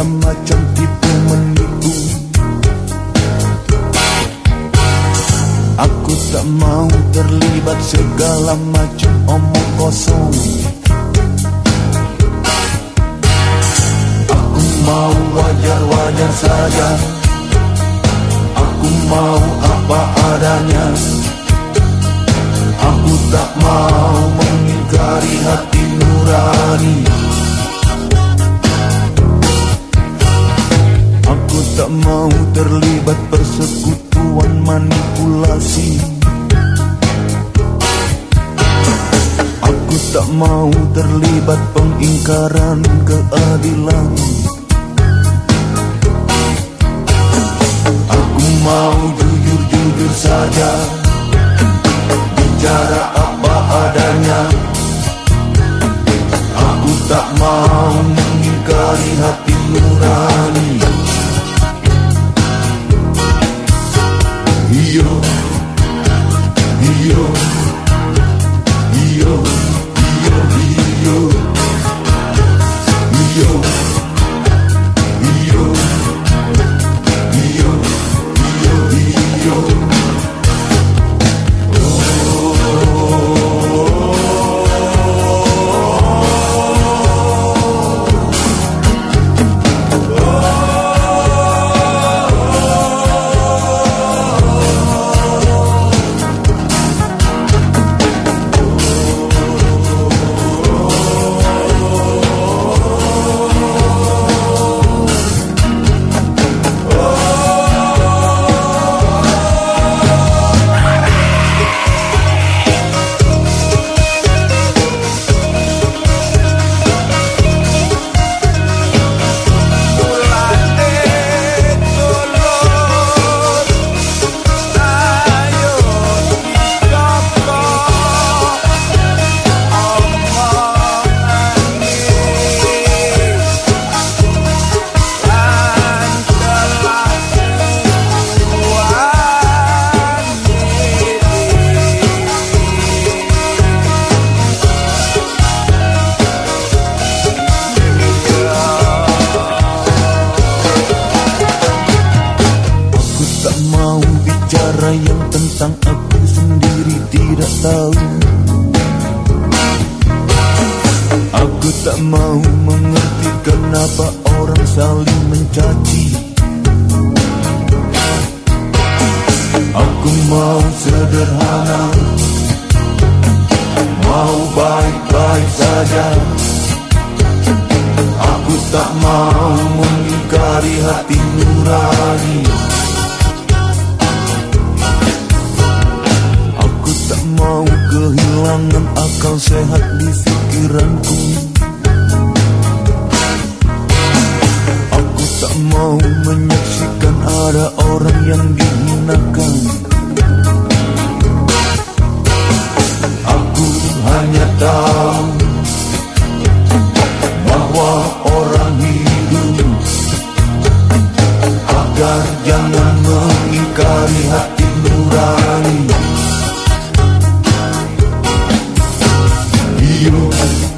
segala macam tipu menipu. Aku tak mau terlibat segala macam omong kosong. Aku mau wajar-wajar saja. Aku mau apa adanya. Aku tak mau mengingkari hati nurani tak mau terlibat persekutuan manipulasi. Aku tak mau terlibat pengingkaran keadilan. Aku mau jujur-jujur saja. Bicara apa adanya. Aku tak mau mengingkari hati nurani yang tentang aku sendiri tidak tahu. Aku tak mau mengerti kenapa orang saling mencaci. Aku mau sederhana. Mau baik-baik saja. Aku tak mau mengingkari hati nurani kehilangan akal sehat di pikiranku Aku tak mau menyaksikan ada orang yang dihinakan Aku hanya tahu bahwa orang hidup agar jangan mengingkari hati nurani. you.